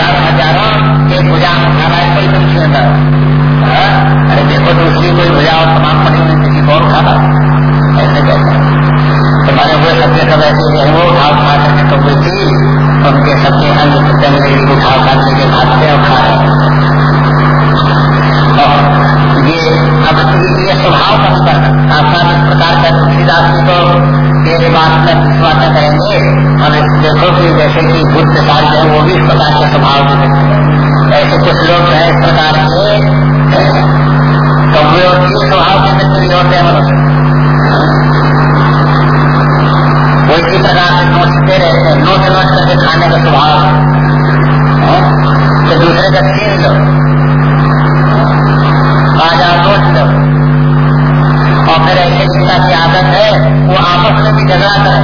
हज़ारों हज़ारों एक भुजा में उठा रहा है कोई मनुष्य अंदर अरे देखो दूसरी कोई भुजा और तमाम पड़ी हुई किसी को उठा रहा ऐसे कहते तुम्हारे हुए सबके सब ऐसे जो है वो उठा उठा को कोई थी उनके सबके अंग जंगली उठा उठा करके खाते उठा खा रहे और ये अब ये स्वभाव का अंतर साथ इस प्रकार का दूसरी जी को एक बात में विश्वास करेंगे और देखो कि जैसे कि बुद्ध साल जो है वो भी इस प्रकार के स्वभाव के ऐसे कुछ लोग हैं इस प्रकार के तो वे स्वभाव के मित्र होते हैं वो इसी प्रकार से नोचते रहते हैं नोच नोच करके खाने का स्वभाव तो दूसरे का छीन लो आ जाओ नोच लो और फिर ऐसे जिसका की आदत है? आपस में झगड़ा करे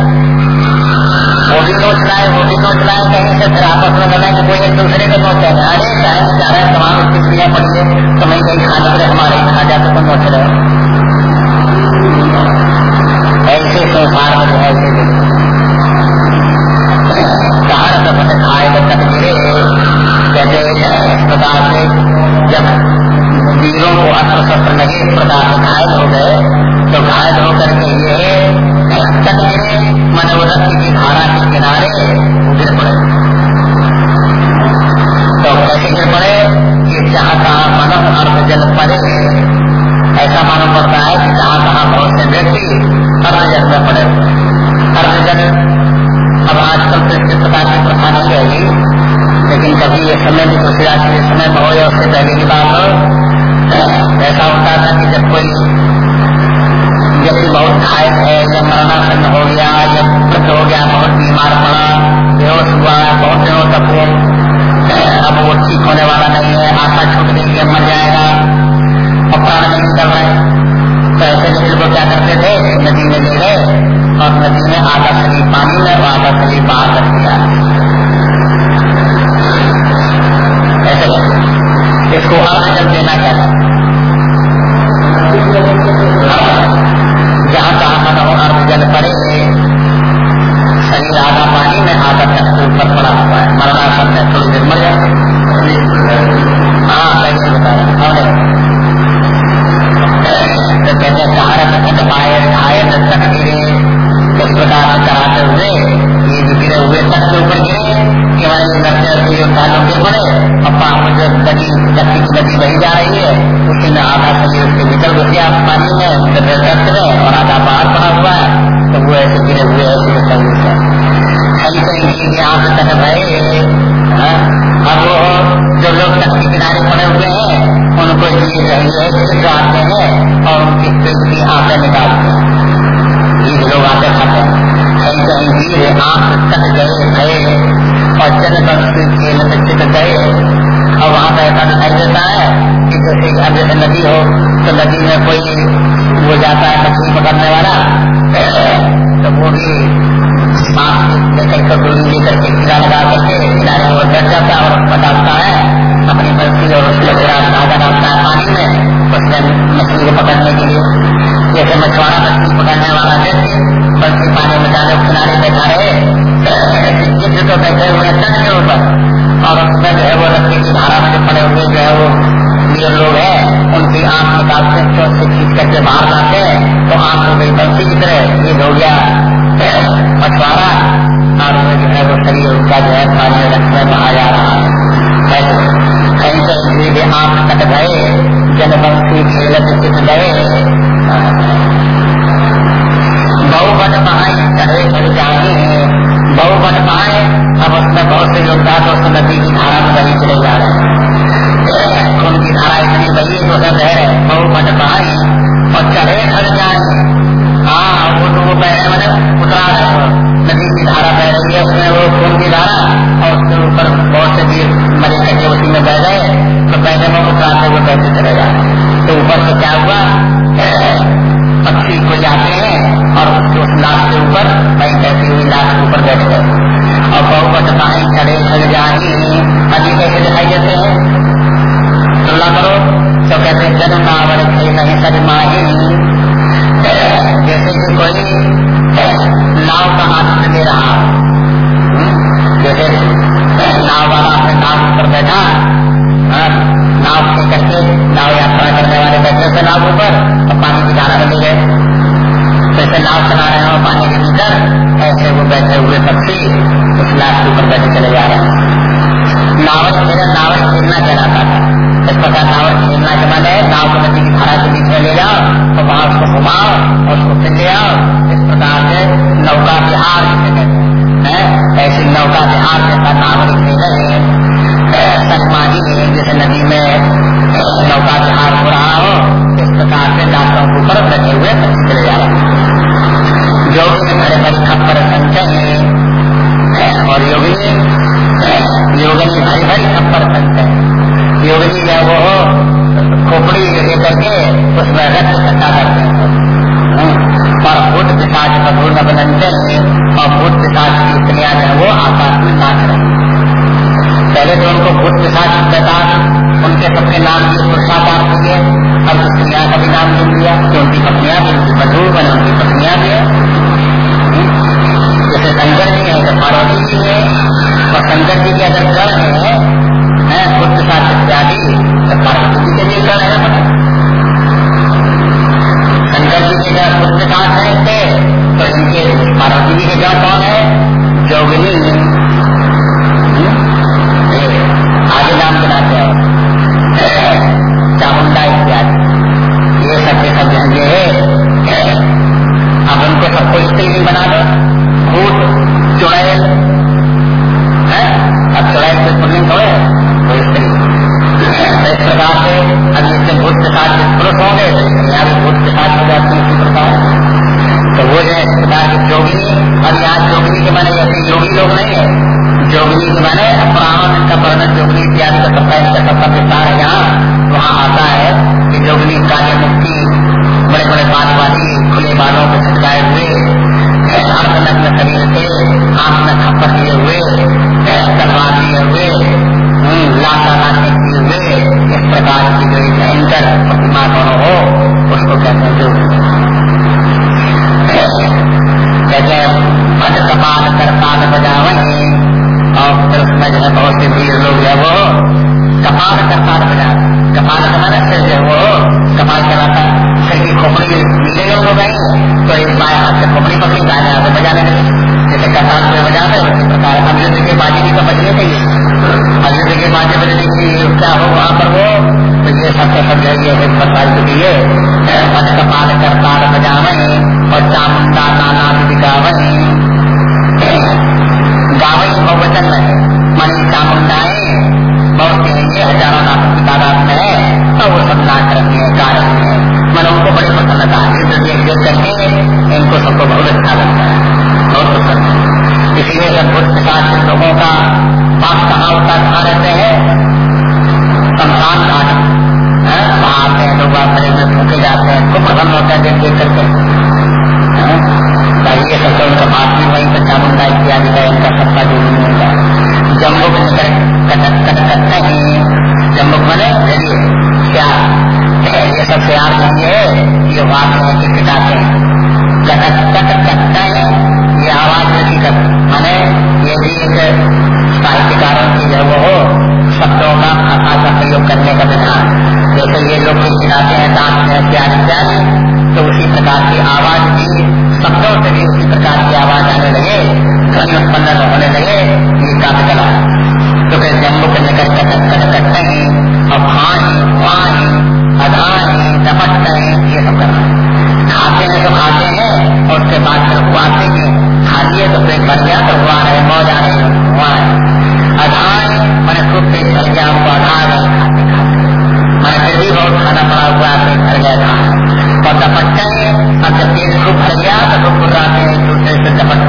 वो भी नोच लाए वो भी नोच लाए कहीं से फिर आपस में लगा कि कोई एक दूसरे को नोच है। अरे चाहे जा रहे हैं तमाम उसकी क्रिया पड़ी है तो मैं कहीं खाने पर हमारे खा जाते तो नोच रहे ऐसे संसार में जो है खाए तो जब वीरों को अस्त्र शस्त्र लगे इस प्रकार से घायल हो गए तो घायल जल पड़े। ऐसा मालूम पड़ता है कि जहाँ कहाँ बहुत से व्यक्ति जल में पड़े। अर्थ जल अब आजकल तो इस प्रकार की प्रथा नहीं रहेगी लेकिन कभी ये समय भी तुलसीदास के समय में हो या उससे पहले की बात हो, ऐसा होता था कि जब कोई व्यक्ति बहुत घायल है या मरणासन हो गया या तक गिरे इस प्रकार कराते हुए ये गिरे हुए तक के ऊपर गिरे कि लड़के योद्धा लोग गिर पड़े और पाप जो लक्ष्मी की नदी बही जा रही है उसी में आधा शरीर उसके निकल गया पानी में दर्द में और आधा बाहर पड़ा हुआ है तो वो ऐसे गिरे हुए ऐसे शरीर से कहीं कहीं यहाँ से तक भय अब वो जो लोग तट के किनारे पड़े हुए हैं उनको ये चाहिए जो आते हैं और उनकी आँखें निकालते हैं। बीज लोग आते खाते कहीं कहीं वीर आँख कट गए, भय। और जन खेल चित गए। और वहाँ पर ऐसा दिखाई देता है कि जैसे अब जैसे नदी हो तो नदी में कोई वो जाता है, मछली पकड़ने वाला। उनका जो है पानी रखने आ जा रहा है। कहीं कहीं कट गए गए। बहु बन पाए, चढ़े जाए बहु बन पाए, अब उसमें बहुत से तो उस नदी की धारा में बही चले जा रहे हैं। खून की धारा इतनी बही तो सब रह बहु बन पाए और चढ़े खड़ जाए। हाँ वो तो वो बह मैंने उतरा रहे हो। नदी की धारा बह रही है, उसमें वो खून की धारा, और उसके ऊपर बहुत से वीर मरे करके उसी में बह गए तो पहले में उतराते वो बहते चले तो ऊपर से क्या हुआ? पक्षी को जाते हैं, और उसको उनके साथ ददान उनके सबके नाम से सुरक्षा प्राप्त हुई है अब उस क्रिया का भी नाम सुन लिया कि उनकी पत्नियाँ भी, उनकी मजदूर बने, उनकी पत्नियाँ भी है। जैसे संजय जी है तो पार्वती जी है, और संजय जी के अगर गण है पुत्र साथ इत्यादि तो पार्वती जी के लिए गण है। संजय जी के गण पुत्र साथ है तो इनके, पार्वती जी के गण कौन है, जोगिनी बात होती सिखाते हैं। कटक कटक कटते ये आवाज़ उनकी कर माने ये भी एक साहित्यकारों की जब हो, शब्दों का भाषा का प्रयोग करने का विधान। जैसे ये लोग भी हैं, दांत में इत्यादि इत्यादि तो उसी प्रकार की आवाज़ भी, शब्दों से भी उसी प्रकार की आवाज़ आने लगे, ध्वनि उत्पन्न होने लगे, ये काफ़ी कला। तो जम्मू के निकट कटक कटक कटते हैं और भाई भाई अधान है, नमक ये सब करना खाते हैं तो खाते हैं, और उसके बाद फिर खुआते हैं, खा लिए तो पेट भर गया तो हुआ रहे मौज आ रही हुआ है अधान मैंने खूब पेट भर गया आपको अधान है, खाते खाते। मैंने फिर भी बहुत खाना पड़ा हुआ, पेट भर गया था। और दपटते हैं, और जब खूब भर गया तो खुद बुलाते हैं, दूसरे से दपट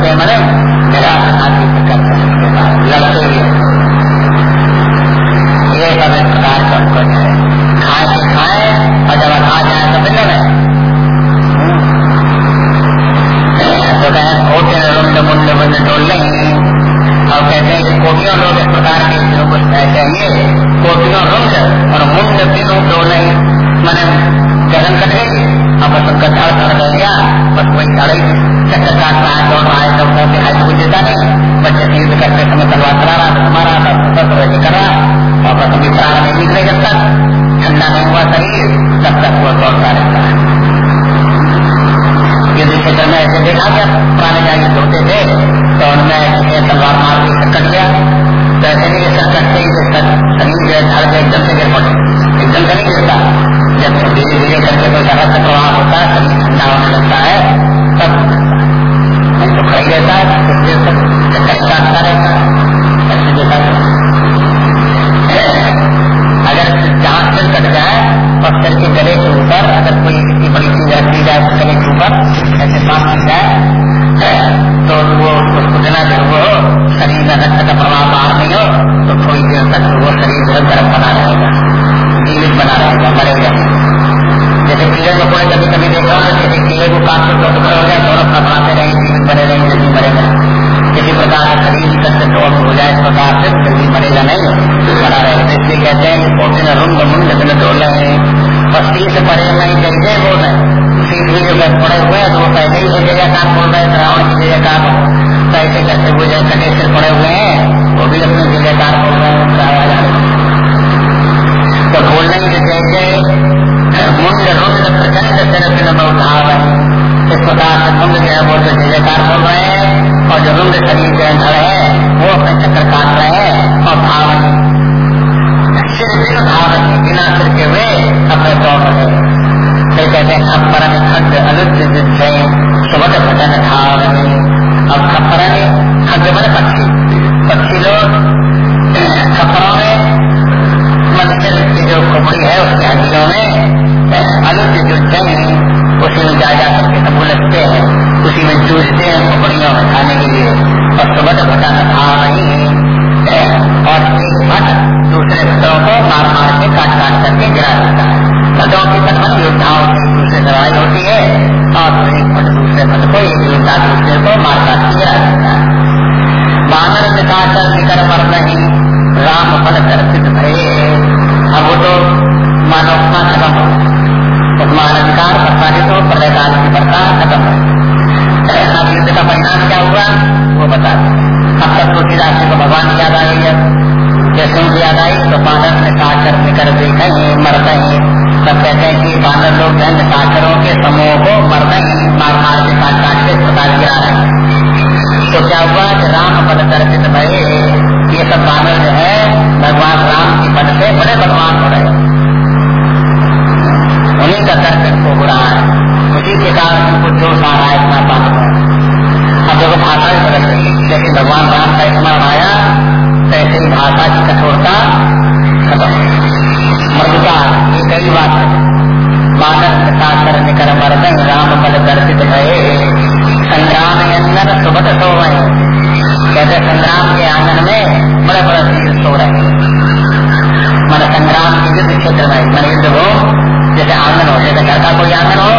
देखा गया पुराने जाके धोते थे तो उनमें किसी तलवार मार के सर गया तो ऐसे नहीं संकट कटते ही शनि जो है झाड़ के एकदम से गिर पड़े। एकदम से नहीं गिरता। जब धीरे धीरे करके कोई ज़्यादा का प्रभाव होता है शनि ठंडा होने लगता है। तब नहीं तो खड़ी रहता है, इसलिए सब तक चक्कर काटता रहता है। ऐसे देखा अगर जहाँ से कट जाए और सिर के गले के ऊपर अगर कोई इतनी बड़ी चीज़ रखी जाए तो गले के ऊपर ऐसे सांस मिल जाए। तो वो उसको देना जो वो शरीर में रक्त का प्रभाव बाहर नहीं हो तो थोड़ी देर तक वो शरीर जो गर्म बना रहेगा जीवित बना रहेगा मरेगा जैसे कीड़े मकोड़े कभी कभी देखा जैसे कीड़े को काट तो टुकड़े हो जाए थोड़ा फटवाते रहे जीवित बने रहेंगे जल्दी मरेगा किसी प्रकार का शरीर तक से हो जाए, इस प्रकार से जल्दी मरेगा नहीं बना रहेगा इसलिए कहते हैं कि पोते न रुंग मुंड में डोल रहे हैं और सी से परे नहीं जैसे वो नहीं। सीट भी जो पड़े हुए हैं तो वो पहले ही जगह काम बोल रहे हैं रावण की जगह काम तो ऐसे करते हुए जैसे कटे से पड़े हुए हैं, वो भी अपने जगह कार बोल रहे हैं तो बोलने की जैसे मुंड रुंड प्रचंड सिर फिर उठाव इस प्रकार से मुंड जो है, वो तो जयकार बोल रहे हैं। और जो रुद्र शरीर के अंदर है वो अपने चक्कर काट रहे हैं और धावन सिर बिन धावन बिना सिर के हुए अपने दौड़ रहे फिर कहते हैं खप्परन खड्ड अनुद्ध जय सुबह भजन धावन अब खप्परन खड्ड मन पक्षी पक्षी लोग खप्परों में मंदिर की जो खोपड़ी है उसके हड्डियों में अनुद्ध जो जय उसी में जा जा करके सब उलझते हैं उसी में जूझते हैं खोपड़ियों में खाने के लिए और सुबह भटा खा नहीं और एक भट दूसरे भटों को मार मार के काट काट करके गिरा देता है भटों की कथन योद्धाओं की दूसरे लड़ाई होती है और एक भट दूसरे भट को दूसरे को मार काट के गिरा देता है बानर निकाचर निकर मर नहीं राम फल दर्शित भय अब वो तो मानवता खत्म हो उपमानधिकार प्रसारित हो प्रलय काल की प्रथा खत्म हो अब युद्ध का परिणाम क्या हुआ वो बता अब तक तो राशि को भगवान याद आ गई है जैसे उनकी याद आई तो बानर ने साक्षर निकर देखेंगे मरते हैं तब कहते हैं कि बानर लोग धन साक्षरों के समूह को मरते हैं। मार मार के काट काट के प्रकार गिरा रहे तो क्या हुआ कि राम पद दर्शित भय ये सब बानर जो है भगवान राम की पद से बड़े भगवान हो। रहे उन्हीं का दर्शन को हो रहा है। उसी के कारण उनको जोश आ रहा है। इतना पाप अब देखो भाषा भी बदल रही लेकिन भगवान राम का इतना आया तो ऐसे ही भाषा की कठोरता खत्म। मधुका ये कई बात है। मानस साकर निकर मर्दन राम बल दर्शित भये संग्राम अंदर सुबह सो रहे कहते संग्राम के आँगन में बड़े बड़े वीर सो रहे मन संग्राम के युद्ध क्षेत्र में मन युद्ध हो जैसे आँगन हो, जैसे घर का कोई आँगन हो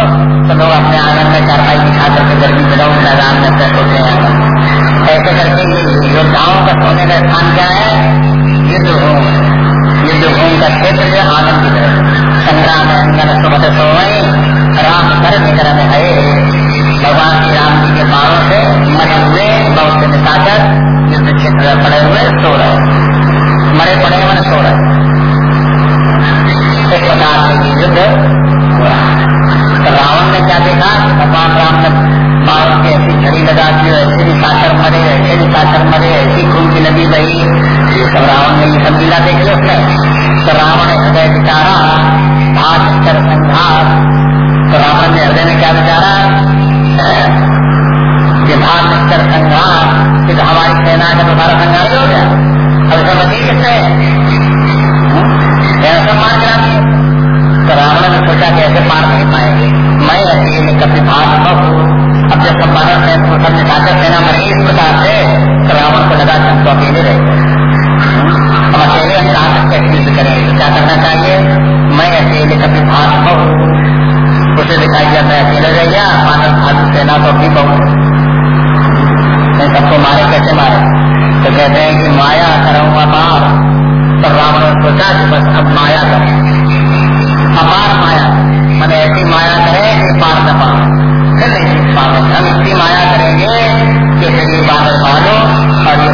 तो लोग अपने आँगन में चारपाई बिछा करके गर्मी दिनों मैदान में अपने सोते हैं। ऐसे करके योद्धाओं का सोने का स्थान क्या है? युद्ध भूमि युद्ध भूमि का क्षेत्र जो आँगन की तरफ़ संग्राम अंगन सुबह सोए राम कर निकरण है। भगवान श्री राम जी के बाणों से मरे हुए, बहुत से निकाकर युद्ध क्षेत्र में पड़े हुए, सो रहे मरे पड़े मन सो रहे इस प्रकार से युद्ध हो रहा है तो रावण ने क्या देखा? भगवान राम ने बाढ़ की ऐसी छड़ी लगा दी, ऐसे भी साकर मरे, ऐसे भी साकर मरे, ऐसी खून की नदी बही। ये सब रावण ने ये सब लीला देख ली उसने। तो रावण हृदय विचारा भाग कर संघार तो रावण ने हृदय में क्या विचारा? कि भाग कर संघार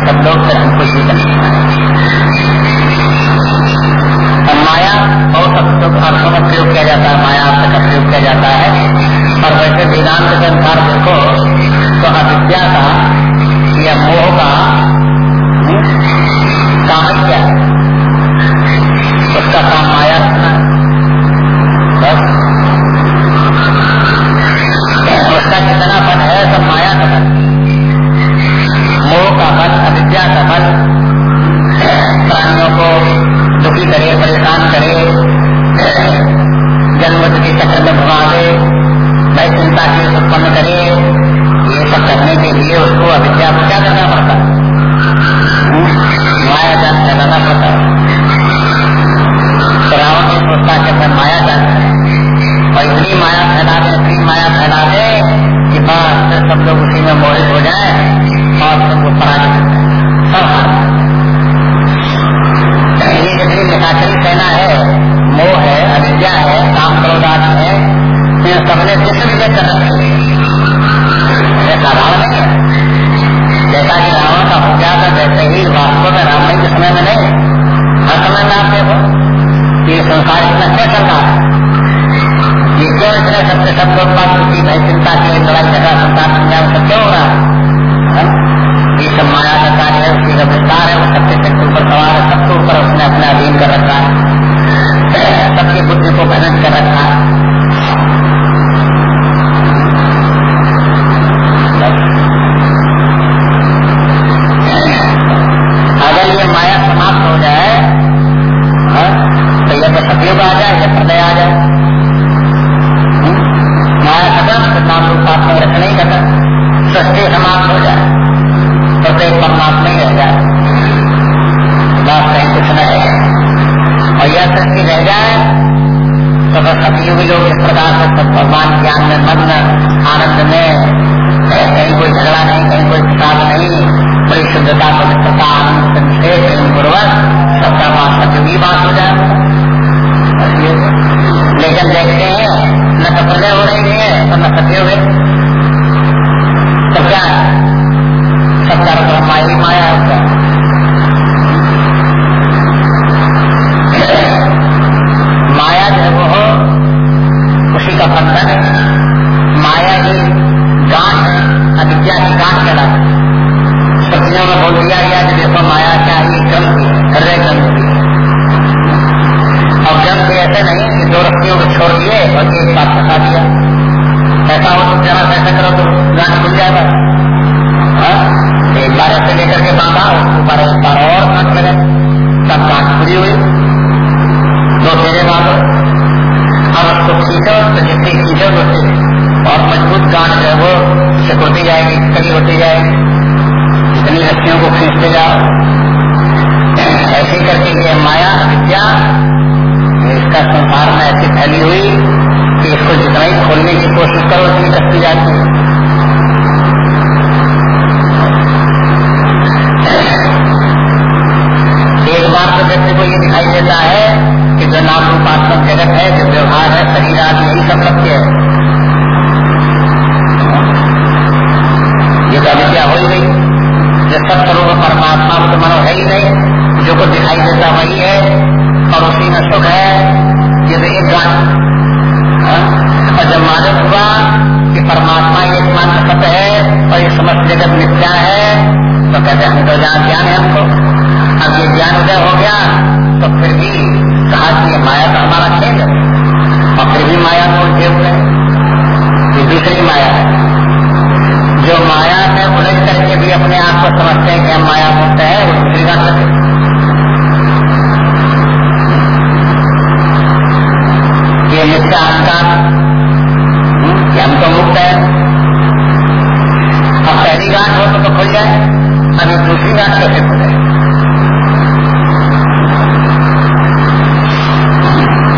सब लोग फिर हमको ही। कर अब माया बहुत अर्थों में प्रयोग किया जाता है, माया अर्थ का प्रयोग किया जाता है। और वैसे वेदांत के अनुसार देखो तो अविद्या का या मोह का जन्म के चक्र में घुमा दे। भय चिंता के उत्पन्न करे। ये सब करने के लिए उसको अविद्या को क्या करना पड़ता माया जान फैलाना पड़ता तो रावण ने सोचता के अंदर माया जान और इतनी माया फैला दे, इतनी माया फैला दे कि बस सब लोग उसी में मोहित हो जाए और सबको पढ़ा सब जितनी निकाचरी सेना है, मोह है, अविद्या है काम क्रोधात है इन सबने विश्व विजय कर रखे साधारण नहीं है। जैसा कि रावण का हो गया था वैसे ही वास्तव में राम के समय में नहीं हर समय में आप देखो ये संसार इतना क्या चल रहा है? ये क्यों इतने सबसे सब लोग बात होती है चिंता की लड़ाई झगड़ा संसार संज्ञान सब क्यों हो रहा है? ये सब माया का कार्य है, उसकी जो विस्तार है, वो सबके सिर के ऊपर सवार है, सबके ऊपर उसने अपने अधीन कर रखा है। सबकी बुद्धि को भ्रमित कर रखा अगर ये माया समाप्त हो जाए हाँ, तो यह तो सतयुग आ जाए या प्रदय आ जाए। माया खत्म तो नाम रूप में रखना ही खत्म सत्य समाप्त हो जाए प्रत्येक परमात्मा ही रह जाए। बात कहीं कुछ न रहे और यह सृष्टि रह जाए तो बस सतयुग लोग इस प्रकार से सब भगवान ज्ञान में मग्न, आनंद में, कहीं कोई झगड़ा नहीं, कहीं कोई खिताब नहीं, बड़ी शुद्धता पवित्रता आनंद प्रेम पूर्वक सबका बात सतयुगी बात हो जाए। लेकिन देखते हैं, न तो प्रजय हो रही है तो न सतयुग। है तो क्या? सबका माया है माया जो है वो हो उसी का बंधन है माया ही गांठ है अविद्या की गांठ कहलाती सब्जियों में बोल दिया गया कि देखो माया क्या ये ग्रंथ हृदय ग्रंथ और ग्रंथ ऐसे नहीं कि दो रस्तियों को छोड़ दिए और एक बात फंसा दिया। ऐसा हो तो जरा ऐसा करो तो गांठ खुल जाएगा हाँ? एक बार ऐसे लेकर के बांधा, उसके ऊपर एक बार और गांठ लगे तब गांठ खुली हुई। दो फेरे बांधो। अब उसको खींचो तो जितनी खींचो उतनी और मज़बूत गांठ जो है वो सिकुड़ती जाएगी, कड़ी होती जाएगी। जितनी रस्सियों को खींचते जाओ। ऐसे करके ये माया विद्या इसका संसार में ऐसी फैली हुई कि इसको जितना ही खोलने की कोशिश करो, उतनी कसती जाती है। ज्ञान उदय हो गया तो फिर भी कहा कि माया तो हमारा खेल है। और फिर भी माया को उलझे हुए ये दूसरी माया है। जो माया में उलझ करके भी अपने आप को समझते हैं कि हम माया मुक्त है वो दूसरी बात है। ये मिथ्या अहंकार कि हम तो मुक्त है। अब पहली गांठ हो तो, तो खुल जाए अभी दूसरी गांठ कैसे खुले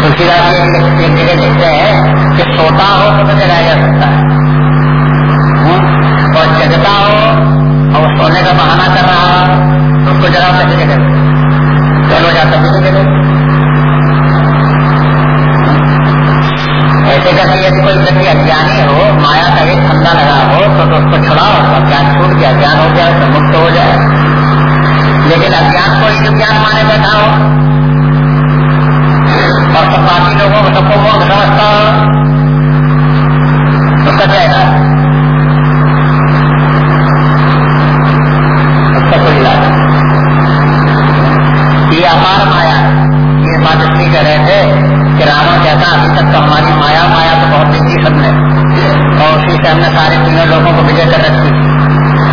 तुलसीदास एक जगह लिखते हैं कि सोता हो तो, तो जगाया जा सकता है। और जगता हो और सोने का बहाना कर रहा हो तो उसको जगा कैसे जगह चलो जाता भी जगह ऐसे करके यदि कोई व्यक्ति अज्ञानी हो माया का एक धंधा लगा हो तो, तो उसको छुड़ाओ तो ज्ञान छूट गया ज्ञान हो गया तो मुक्त हो जाए। लेकिन अज्ञान को ही ज्ञान माने बैठा हो। और सब लोगों को सबको मूर्ख समझता हो। कर जाएगा। उसका कोई इलाज ये अपार माया ये बात इसलिए कह रहे थे कि रावण कहता अभी तक तो हमारी माया माया तो बहुत देखी सबने और उसी से हमने सारे तीनों लोगों को विजय कर रखी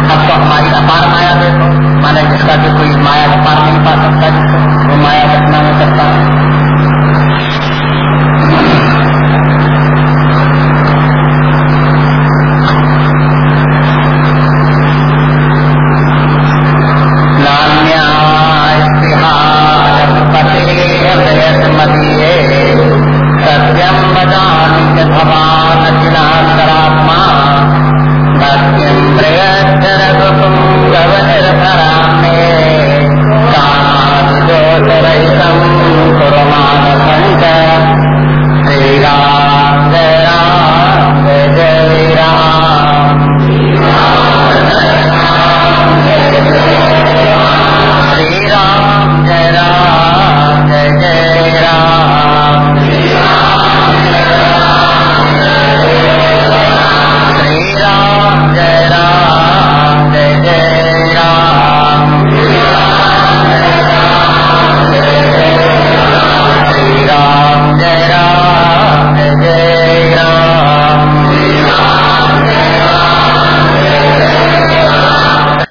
अब तो हमारी अपार माया देखो। माने जिसका भी कोई माया का पार नहीं पा सकता, जिसको वो माया घटना में करता है।